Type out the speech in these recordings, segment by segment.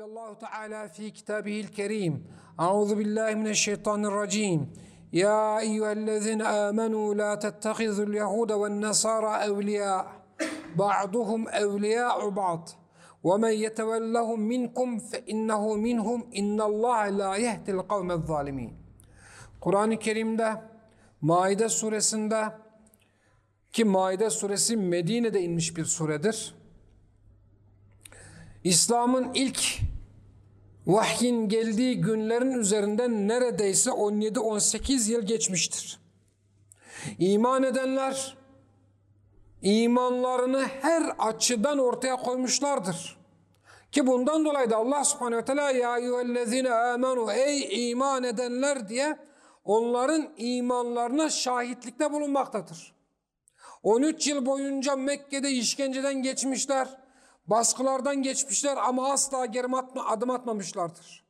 قال الله تعالى في كتابه الكريم أعوذ بالله من الشيطان الرجيم يا أيها الذين آمنوا لا تتخذوا اليهود والنصارى أولياء بعضهم أولياء بعض ومن يتولهم منكم فإنه منهم إن الله لا يهدي القوم الظالمين Kur'an-ı Kerim'de Maide suresinde ki Maide suresi Medine'de inmiş bir suredir. İslam'ın ilk vahyin geldiği günlerin üzerinden neredeyse 17-18 yıl geçmiştir. İman edenler imanlarını her açıdan ortaya koymuşlardır. Ki bundan dolayı da Allah subhanehu ve teala ya eyyühellezine amenu ey iman edenler diye onların imanlarına şahitlikte bulunmaktadır. 13 yıl boyunca Mekke'de işkenceden geçmişler, baskılardan geçmişler ama asla geri atma, adım atmamışlardır.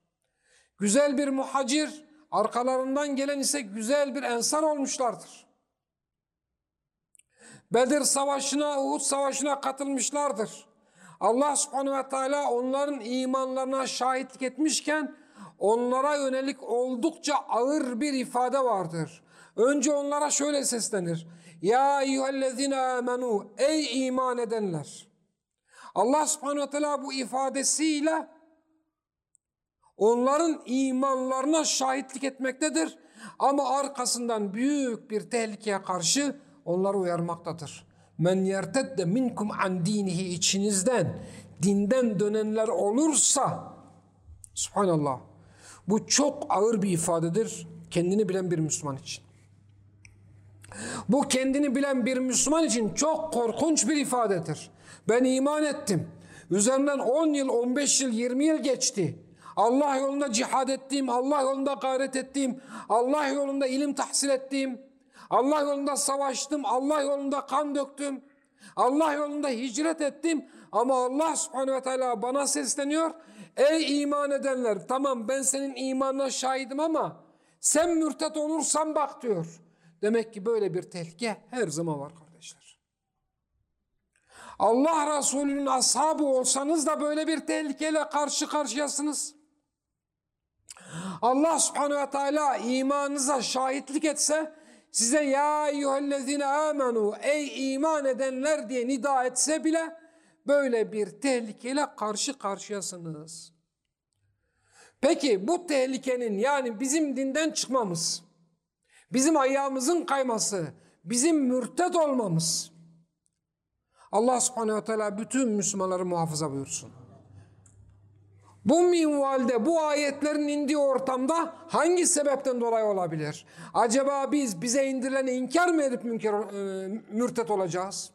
Güzel bir muhacir, arkalarından gelen ise güzel bir ensar olmuşlardır. Bedir Savaşı'na, Uhud Savaşı'na katılmışlardır. Allah subhanehu ve teala onların imanlarına şahitlik etmişken onlara yönelik oldukça ağır bir ifade vardır. Önce onlara şöyle seslenir. Ya eyyühellezine amenu ey iman edenler. Allah subhanehu teala bu ifadesiyle onların imanlarına şahitlik etmektedir. Ama arkasından büyük bir tehlikeye karşı onları uyarmaktadır. Men yertedde minkum an dinihi içinizden dinden dönenler olursa subhanallah bu çok ağır bir ifadedir kendini bilen bir Müslüman için. Bu kendini bilen bir Müslüman için çok korkunç bir ifadedir. Ben iman ettim. Üzerinden 10 yıl, 15 yıl, 20 yıl geçti. Allah yolunda cihad ettiğim, Allah yolunda gayret ettiğim, Allah yolunda ilim tahsil ettiğim, Allah yolunda savaştım, Allah yolunda kan döktüm, Allah yolunda hicret ettim. Ama Allah subhanehu ve teala bana sesleniyor. Ey iman edenler tamam ben senin imanına şahidim ama sen mürtet olursan bak diyor. Demek ki böyle bir tehlike her zaman var kardeşler. Allah Resulü'nün ashabı olsanız da böyle bir tehlikeyle karşı karşıyasınız. Allah subhanehu ve teala imanınıza şahitlik etse size ya eyyühellezine amenu ey iman edenler diye nida etse bile böyle bir tehlikeyle karşı karşıyasınız. Peki bu tehlikenin yani bizim dinden çıkmamız, bizim ayağımızın kayması, bizim mürted olmamız Allah subhanehu ve teala bütün Müslümanları muhafaza buyursun. Bu minvalde bu ayetlerin indiği ortamda hangi sebepten dolayı olabilir? Acaba biz bize indirileni inkar mı edip münker, e, mürtet olacağız?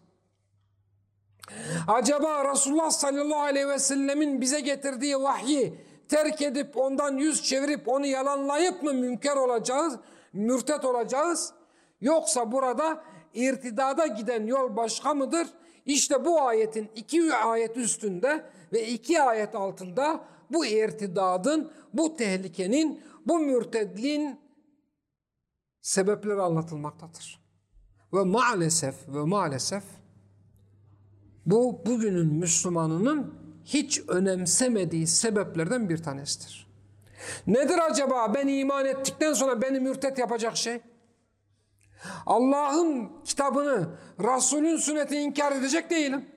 Acaba Resulullah sallallahu aleyhi ve sellemin bize getirdiği vahyi terk edip ondan yüz çevirip onu yalanlayıp mı münker olacağız, mürtet olacağız? Yoksa burada irtidada giden yol başka mıdır? İşte bu ayetin iki ayet üstünde ve iki ayet altında bu irtidadın, bu tehlikenin, bu mürtedliğin sebepleri anlatılmaktadır. Ve maalesef ve maalesef bu bugünün Müslümanının hiç önemsemediği sebeplerden bir tanesidir. Nedir acaba ben iman ettikten sonra beni mürtet yapacak şey? Allah'ın kitabını, Resul'ün sünnetini inkar edecek değilim.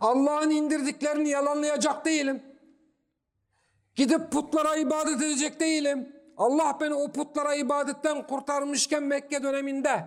Allah'ın indirdiklerini yalanlayacak değilim. Gidip putlara ibadet edecek değilim. Allah beni o putlara ibadetten kurtarmışken Mekke döneminde,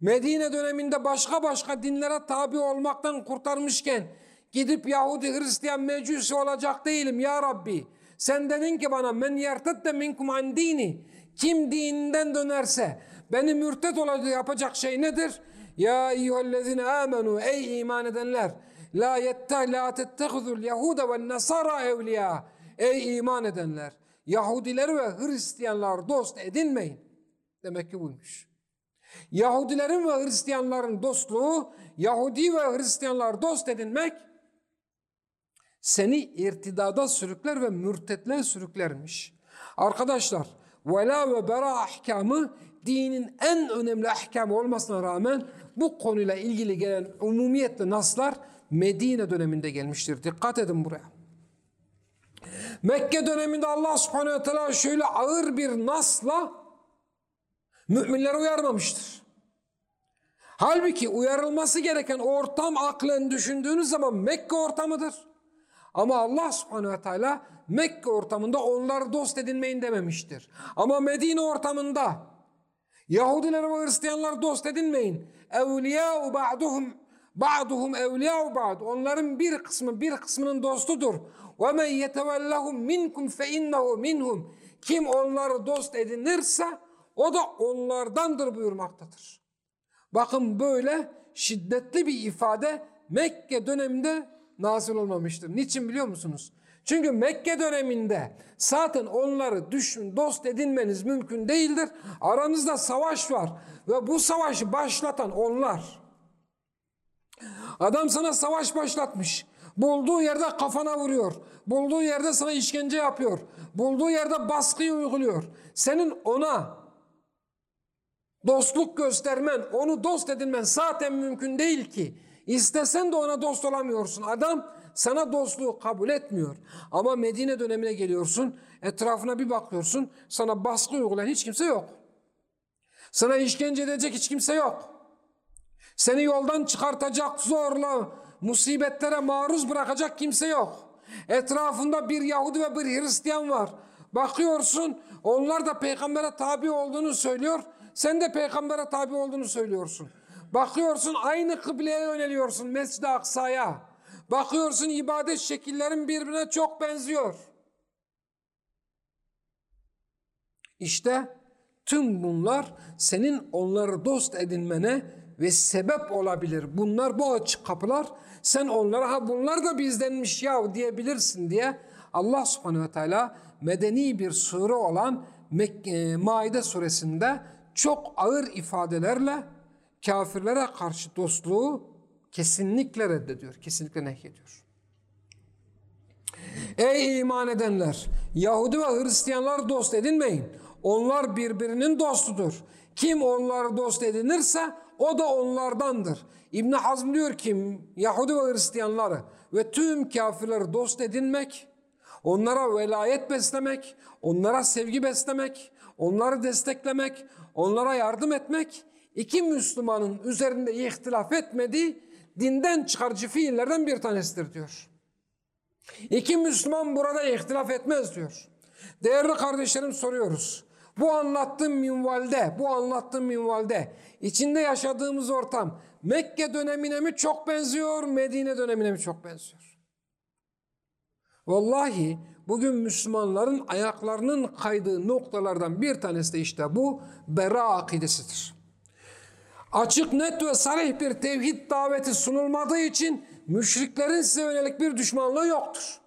Medine döneminde başka başka dinlere tabi olmaktan kurtarmışken gidip Yahudi, Hristiyan, Mecusi olacak değilim ya Rabbi. Sen dedin ki bana men yertedde minkum an dini. Kim dininden dönerse beni mürtet olacak yapacak şey nedir? Ya eyyühellezine amenu ey iman edenler la yetteh la tettehuzul yehude ve nasara evliya ey iman edenler Yahudileri ve Hristiyanlar dost edinmeyin. Demek ki buymuş. Yahudilerin ve Hristiyanların dostluğu Yahudi ve Hristiyanlar dost edinmek seni irtidada sürükler ve mürtetliğe sürüklermiş. Arkadaşlar vela ve bera ahkamı dinin en önemli ahkamı olmasına rağmen bu konuyla ilgili gelen umumiyetle naslar Medine döneminde gelmiştir. Dikkat edin buraya. Mekke döneminde Allah subhanehu ve teala şöyle ağır bir nasla müminleri uyarmamıştır. Halbuki uyarılması gereken ortam aklen düşündüğünüz zaman Mekke ortamıdır. Ama Allah subhanehu ve teala Mekke ortamında onları dost edinmeyin dememiştir. Ama Medine ortamında Yahudiler ve Hristiyanlar dost edinmeyin. Evliyâ'u ba'duhum ba'duhum evliyâ'u ba'd. Onların bir kısmı bir kısmının dostudur. Ve men yetevellahum minkum fe innehu minhum. Kim onları dost edinirse o da onlardandır buyurmaktadır. Bakın böyle şiddetli bir ifade Mekke döneminde nazil olmamıştır. Niçin biliyor musunuz? Çünkü Mekke döneminde zaten onları düşün, dost edinmeniz mümkün değildir. Aranızda savaş var ve bu savaşı başlatan onlar. Adam sana savaş başlatmış. Bulduğu yerde kafana vuruyor. Bulduğu yerde sana işkence yapıyor. Bulduğu yerde baskıyı uyguluyor. Senin ona dostluk göstermen, onu dost edinmen zaten mümkün değil ki. İstesen de ona dost olamıyorsun. Adam sana dostluğu kabul etmiyor. Ama Medine dönemine geliyorsun, etrafına bir bakıyorsun, sana baskı uygulayan hiç kimse yok. Sana işkence edecek hiç kimse yok. Seni yoldan çıkartacak zorla, musibetlere maruz bırakacak kimse yok. Etrafında bir Yahudi ve bir Hristiyan var. Bakıyorsun onlar da peygambere tabi olduğunu söylüyor. Sen de peygambere tabi olduğunu söylüyorsun. Bakıyorsun aynı kıbleye yöneliyorsun Mescid-i Aksa'ya. Bakıyorsun ibadet şekillerin birbirine çok benziyor. İşte tüm bunlar senin onları dost edinmene ve sebep olabilir. Bunlar bu açık kapılar. Sen onlara ha bunlar da bizdenmiş ya diyebilirsin diye Allah subhanehu ve teala medeni bir sure olan Mekke, Maide suresinde çok ağır ifadelerle kafirlere karşı dostluğu kesinlikle reddediyor. Kesinlikle nehyediyor. Ey iman edenler! Yahudi ve Hristiyanlar dost edinmeyin. Onlar birbirinin dostudur. Kim onları dost edinirse o da onlardandır. İbn Hazm diyor ki Yahudi ve Hristiyanları ve tüm kafirleri dost edinmek, onlara velayet beslemek, onlara sevgi beslemek, onları desteklemek, onlara yardım etmek iki Müslümanın üzerinde ihtilaf etmediği dinden çıkarıcı fiillerden bir tanesidir diyor. İki Müslüman burada ihtilaf etmez diyor. Değerli kardeşlerim soruyoruz. Bu anlattığım minvalde, bu anlattığım minvalde içinde yaşadığımız ortam Mekke dönemine mi çok benziyor, Medine dönemine mi çok benziyor? Vallahi bugün Müslümanların ayaklarının kaydığı noktalardan bir tanesi de işte bu bera akidesidir. Açık, net ve sarih bir tevhid daveti sunulmadığı için müşriklerin size yönelik bir düşmanlığı yoktur.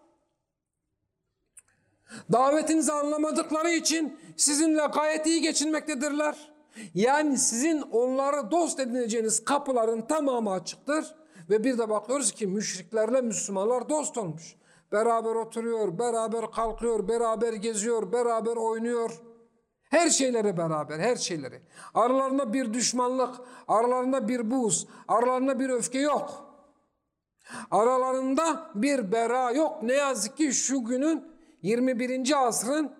Davetinizi anlamadıkları için sizinle gayet iyi geçinmektedirler. Yani sizin onları dost edineceğiniz kapıların tamamı açıktır. Ve bir de bakıyoruz ki müşriklerle Müslümanlar dost olmuş. Beraber oturuyor, beraber kalkıyor, beraber geziyor, beraber oynuyor. Her şeyleri beraber, her şeyleri. Aralarında bir düşmanlık, aralarında bir buz, aralarında bir öfke yok. Aralarında bir bera yok. Ne yazık ki şu günün 21. asrın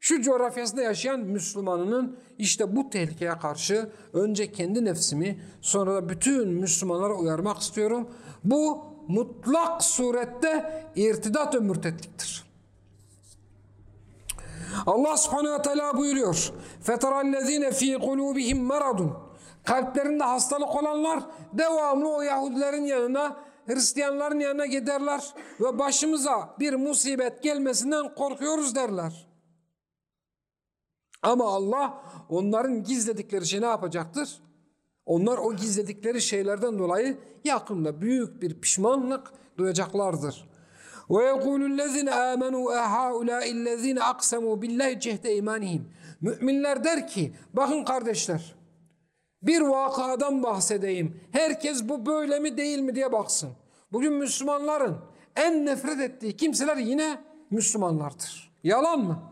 şu coğrafyasında yaşayan Müslümanının işte bu tehlikeye karşı önce kendi nefsimi sonra da bütün Müslümanlara uyarmak istiyorum. Bu mutlak surette irtidat ve mürtetliktir. Allah subhanehu ve teala buyuruyor. فَتَرَى ف۪ي قُلُوبِهِمْ مَرَضٌ Kalplerinde hastalık olanlar devamlı o Yahudilerin yanına, Hristiyanların yanına giderler ve başımıza bir musibet gelmesinden korkuyoruz derler. Ama Allah onların gizledikleri şey ne yapacaktır? Onlar o gizledikleri şeylerden dolayı yakında büyük bir pişmanlık duyacaklardır. Ve yekulüllezine amenu ehaulaillezine aksamu billahi cehde imanihim. Müminler der ki bakın kardeşler bir vakadan bahsedeyim. Herkes bu böyle mi değil mi diye baksın. Bugün Müslümanların en nefret ettiği kimseler yine Müslümanlardır. Yalan mı?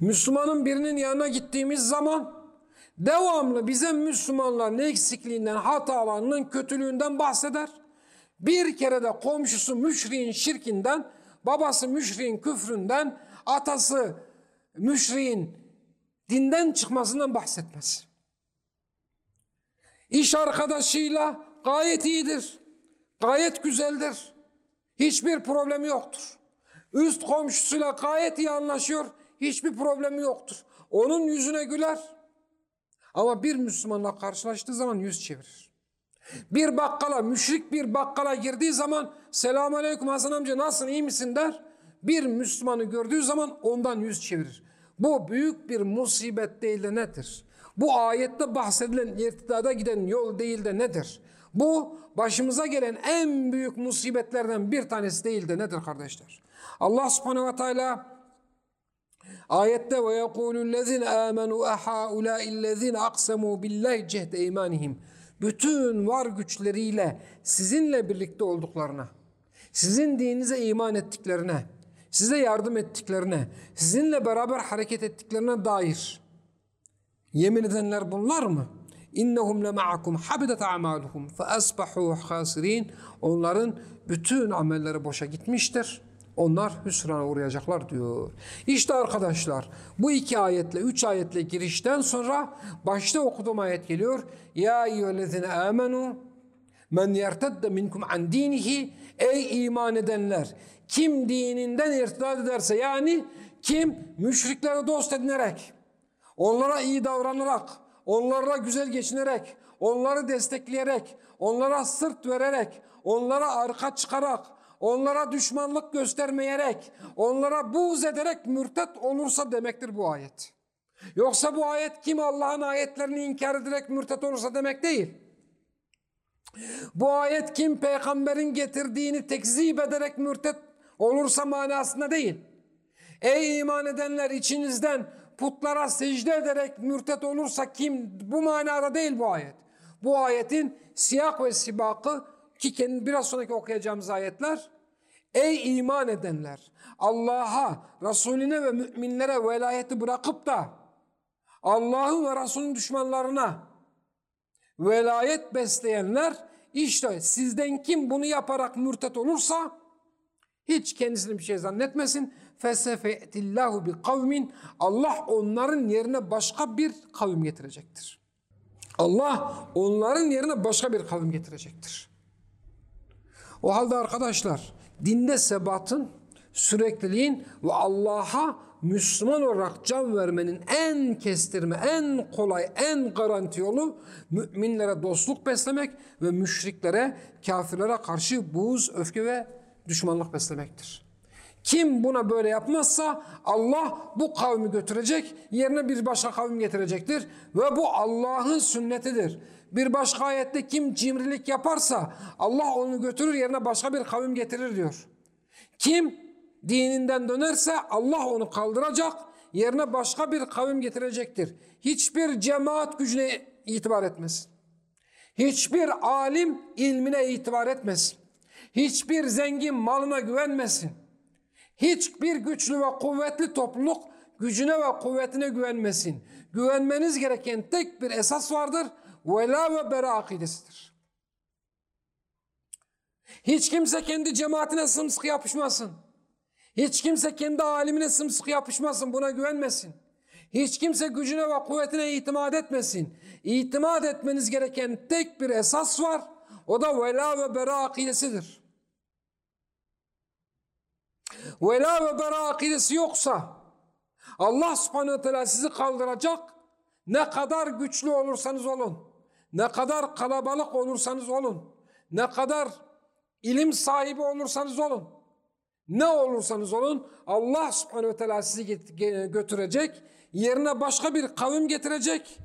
Müslümanın birinin yanına gittiğimiz zaman devamlı bize Müslümanların eksikliğinden, hatalarının, kötülüğünden bahseder. Bir kere de komşusu müşriğin şirkinden babası müşriğin küfründen, atası müşriğin dinden çıkmasından bahsetmez. İş arkadaşıyla gayet iyidir. Gayet güzeldir. Hiçbir problemi yoktur. Üst komşusuyla gayet iyi anlaşıyor. Hiçbir problemi yoktur. Onun yüzüne güler. Ama bir Müslümanla karşılaştığı zaman yüz çevirir. Bir bakkala, müşrik bir bakkala girdiği zaman selamun aleyküm Hasan amca nasılsın iyi misin der. Bir Müslümanı gördüğü zaman ondan yüz çevirir. Bu büyük bir musibet değil de nedir? Bu ayette bahsedilen irtidada giden yol değil de nedir? Bu başımıza gelen en büyük musibetlerden bir tanesi değil de nedir kardeşler? Allah subhanehu ve teala ayette ve yekulüllezine amenu ehaulaillezine aksamu billahi cehde imanihim bütün var güçleriyle sizinle birlikte olduklarına, sizin dininize iman ettiklerine, size yardım ettiklerine, sizinle beraber hareket ettiklerine dair yemin edenler bunlar mı? İnnehum le ma'akum habidat a'maluhum fe asbahu hasirin. Onların bütün amelleri boşa gitmiştir. Onlar hüsrana uğrayacaklar diyor. İşte arkadaşlar bu iki ayetle, üç ayetle girişten sonra başta okuduğum ayet geliyor. Ya eyyühellezine amenu men yertedde minkum an dinihi ey iman edenler kim dininden irtidat ederse yani kim müşriklere dost edinerek onlara iyi davranarak onlarla güzel geçinerek onları destekleyerek onlara sırt vererek onlara arka çıkarak onlara düşmanlık göstermeyerek, onlara buğz ederek mürtet olursa demektir bu ayet. Yoksa bu ayet kim Allah'ın ayetlerini inkar ederek mürtet olursa demek değil. Bu ayet kim peygamberin getirdiğini tekzip ederek mürtet olursa manasında değil. Ey iman edenler içinizden putlara secde ederek mürtet olursa kim bu manada değil bu ayet. Bu ayetin siyak ve sibakı ki kendi biraz sonraki okuyacağımız ayetler Ey iman edenler Allah'a, Resulüne ve müminlere velayeti bırakıp da Allah'ın ve Resulünün düşmanlarına velayet besleyenler işte sizden kim bunu yaparak mürtet olursa hiç kendisini bir şey zannetmesin. Fesefe'tillahu bi kavmin Allah onların yerine başka bir kavim getirecektir. Allah onların yerine başka bir kavim getirecektir. O halde arkadaşlar dinde sebatın, sürekliliğin ve Allah'a Müslüman olarak can vermenin en kestirme, en kolay, en garanti yolu müminlere dostluk beslemek ve müşriklere, kafirlere karşı buğz, öfke ve düşmanlık beslemektir. Kim buna böyle yapmazsa Allah bu kavmi götürecek, yerine bir başka kavim getirecektir ve bu Allah'ın sünnetidir. Bir başka ayette kim cimrilik yaparsa Allah onu götürür yerine başka bir kavim getirir diyor. Kim dininden dönerse Allah onu kaldıracak yerine başka bir kavim getirecektir. Hiçbir cemaat gücüne itibar etmez. Hiçbir alim ilmine itibar etmez. Hiçbir zengin malına güvenmesin. Hiçbir güçlü ve kuvvetli topluluk gücüne ve kuvvetine güvenmesin. Güvenmeniz gereken tek bir esas vardır vela ve bera akidesidir. Hiç kimse kendi cemaatine sımsıkı yapışmasın. Hiç kimse kendi alimine sımsıkı yapışmasın, buna güvenmesin. Hiç kimse gücüne ve kuvvetine itimat etmesin. İtimat etmeniz gereken tek bir esas var. O da vela ve bera akidesidir. Vela ve bera akidesi yoksa Allah subhanehu teala sizi kaldıracak. Ne kadar güçlü olursanız olun. Ne kadar kalabalık olursanız olun, ne kadar ilim sahibi olursanız olun, ne olursanız olun Allah subhanehu ve teala sizi götürecek, yerine başka bir kavim getirecek.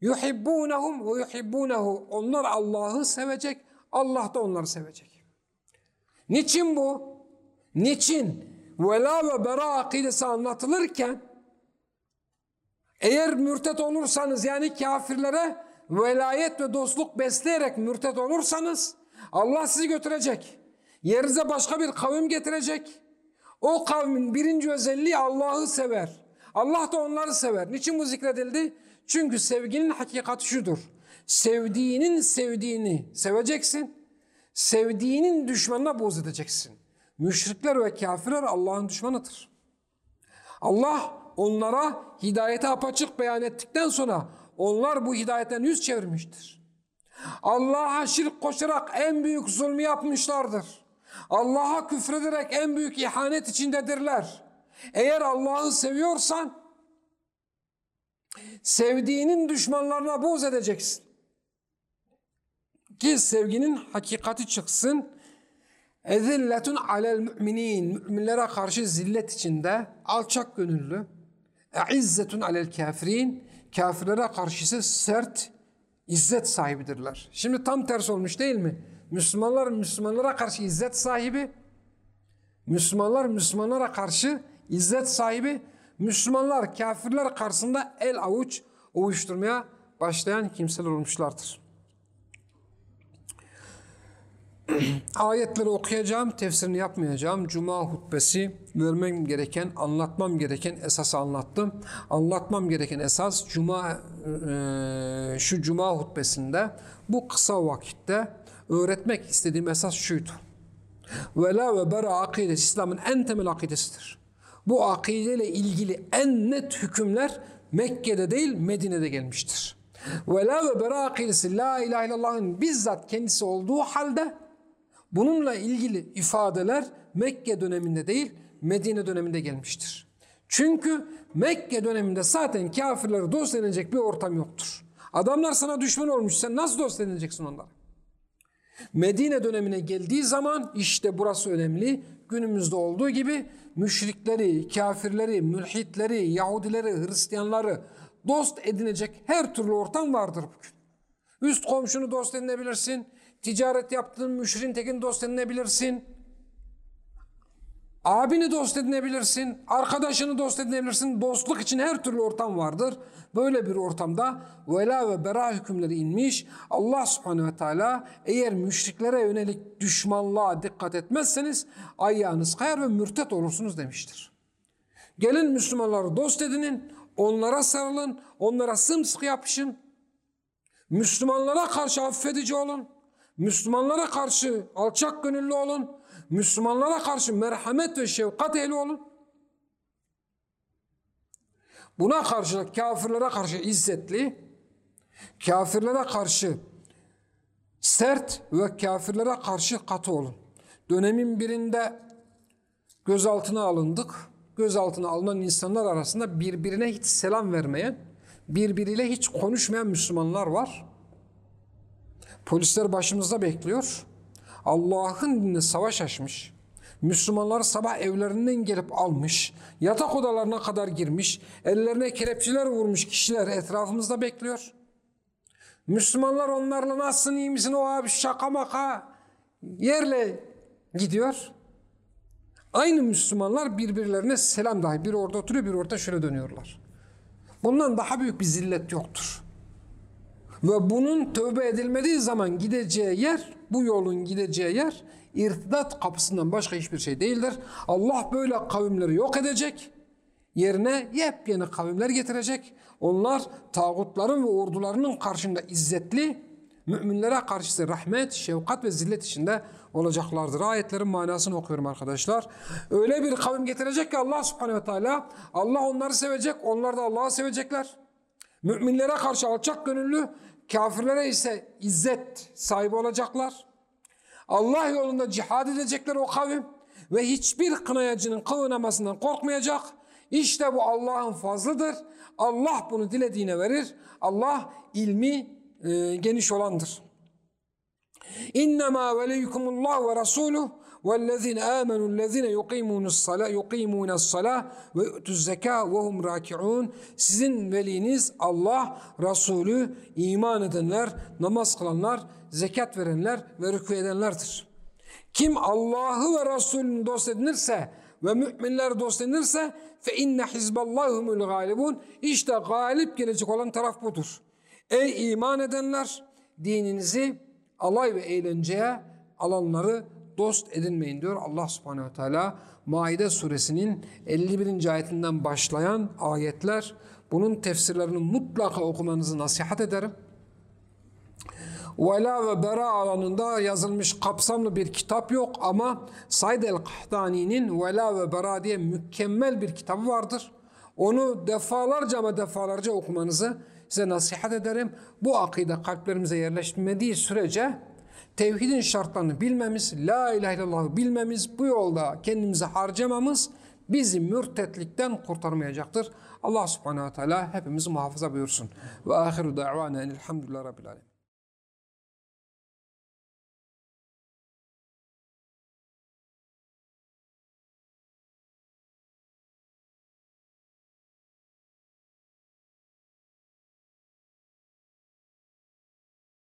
Yuhibbunahum ve yuhibbunahu. Onlar Allah'ı sevecek, Allah da onları sevecek. Niçin bu? Niçin? Vela ve bera akidesi anlatılırken eğer mürtet olursanız yani kafirlere velayet ve dostluk besleyerek mürtet olursanız Allah sizi götürecek. Yerinize başka bir kavim getirecek. O kavmin birinci özelliği Allah'ı sever. Allah da onları sever. Niçin bu zikredildi? Çünkü sevginin hakikati şudur. Sevdiğinin sevdiğini seveceksin. Sevdiğinin düşmanına buğz edeceksin. Müşrikler ve kafirler Allah'ın düşmanıdır. Allah onlara hidayeti apaçık beyan ettikten sonra onlar bu hidayetten yüz çevirmiştir. Allah'a şirk koşarak en büyük zulmü yapmışlardır. Allah'a küfrederek en büyük ihanet içindedirler. Eğer Allah'ı seviyorsan sevdiğinin düşmanlarına boz edeceksin. Ki sevginin hakikati çıksın. Ezilletun alel müminin. Müminlere karşı zillet içinde alçak gönüllü. İzzetun alel kafirin. Kafirlere karşı ise sert, izzet sahibidirler. Şimdi tam tersi olmuş değil mi? Müslümanlar Müslümanlara karşı izzet sahibi. Müslümanlar Müslümanlara karşı izzet sahibi. Müslümanlar kafirler karşısında el avuç ovuşturmaya başlayan kimseler olmuşlardır. Ayetleri okuyacağım, tefsirini yapmayacağım. Cuma hutbesi vermem gereken, anlatmam gereken esası anlattım. Anlatmam gereken esas Cuma e, şu Cuma hutbesinde bu kısa vakitte öğretmek istediğim esas şuydu. Vela ve bera akidesi İslam'ın en temel akidesidir. Bu akideyle ilgili en net hükümler Mekke'de değil Medine'de gelmiştir. Vela ve bera akidesi La ilahe illallah'ın bizzat kendisi olduğu halde Bununla ilgili ifadeler Mekke döneminde değil Medine döneminde gelmiştir. Çünkü Mekke döneminde zaten kafirleri dost edinecek bir ortam yoktur. Adamlar sana düşman olmuş sen nasıl dost edineceksin onları? Medine dönemine geldiği zaman işte burası önemli. Günümüzde olduğu gibi müşrikleri, kafirleri, mülhitleri, Yahudileri, Hristiyanları dost edinecek her türlü ortam vardır bugün. Üst komşunu dost edinebilirsin. Ticaret yaptığın müşrin tekin dost edinebilirsin. Abini dost edinebilirsin. Arkadaşını dost edinebilirsin. Dostluk için her türlü ortam vardır. Böyle bir ortamda vela ve bera hükümleri inmiş. Allah subhanehu ve teala eğer müşriklere yönelik düşmanlığa dikkat etmezseniz ayağınız kayar ve mürtet olursunuz demiştir. Gelin Müslümanları dost edinin, onlara sarılın, onlara sımsıkı yapışın. Müslümanlara karşı affedici olun. Müslümanlara karşı alçak gönüllü olun. Müslümanlara karşı merhamet ve şefkat ehli olun. Buna karşı kafirlere karşı izzetli, kafirlere karşı sert ve kafirlere karşı katı olun. Dönemin birinde gözaltına alındık. Gözaltına alınan insanlar arasında birbirine hiç selam vermeyen, birbiriyle hiç konuşmayan Müslümanlar var. Polisler başımızda bekliyor. Allah'ın dinine savaş açmış. Müslümanlar sabah evlerinden gelip almış. Yatak odalarına kadar girmiş. Ellerine kelepçeler vurmuş kişiler etrafımızda bekliyor. Müslümanlar onlarla nasılsın iyi misin o abi şaka maka yerle gidiyor. Aynı Müslümanlar birbirlerine selam dahi. Biri orada oturuyor biri orada şöyle dönüyorlar. Bundan daha büyük bir zillet yoktur. Ve bunun tövbe edilmediği zaman gideceği yer, bu yolun gideceği yer irtidat kapısından başka hiçbir şey değildir. Allah böyle kavimleri yok edecek. Yerine yepyeni kavimler getirecek. Onlar tağutların ve ordularının karşında izzetli, müminlere karşı rahmet, şefkat ve zillet içinde olacaklardır. Ayetlerin manasını okuyorum arkadaşlar. Öyle bir kavim getirecek ki Allah subhanehu ve teala Allah onları sevecek, onlar da Allah'ı sevecekler. Müminlere karşı alçak gönüllü, Kafirlere ise izzet sahibi olacaklar. Allah yolunda cihad edecekler o kavim ve hiçbir kınayacının kıvınamasından korkmayacak. İşte bu Allah'ın fazlıdır. Allah bunu dilediğine verir. Allah ilmi e, geniş olandır. İnnemâ veliyukumullah ve rasuluh وَالَّذِينَ آمَنُوا الَّذِينَ يُقِيمُونَ الصَّلَاةَ يُقِيمُونَ الصَّلَاةَ وَيُؤْتُوا الزَّكَاةَ وَهُمْ رَاكِعُونَ Sizin veliniz Allah, Resulü, iman edenler, namaz kılanlar, zekat verenler ve rükû edenlerdir. Kim Allah'ı ve Resulünü dost edinirse ve müminler dost edinirse fe inne hizballahumul galibun işte galip gelecek olan taraf budur. Ey iman edenler dininizi alay ve eğlenceye alanları dost edinmeyin diyor Allah subhanehu teala. Maide suresinin 51. ayetinden başlayan ayetler bunun tefsirlerini mutlaka okumanızı nasihat ederim. Vela ve bera alanında yazılmış kapsamlı bir kitap yok ama Said el-Kahtani'nin Vela ve Bera diye mükemmel bir kitabı vardır. Onu defalarca ama defalarca okumanızı size nasihat ederim. Bu akide kalplerimize yerleşmediği sürece tevhidin şartlarını bilmemiz, la ilahe illallah bilmemiz, bu yolda kendimizi harcamamız bizi mürtetlikten kurtarmayacaktır. Allah subhanehu ve teala hepimizi muhafaza buyursun. Ve ahiru da'vana enilhamdülillah rabbil alemin.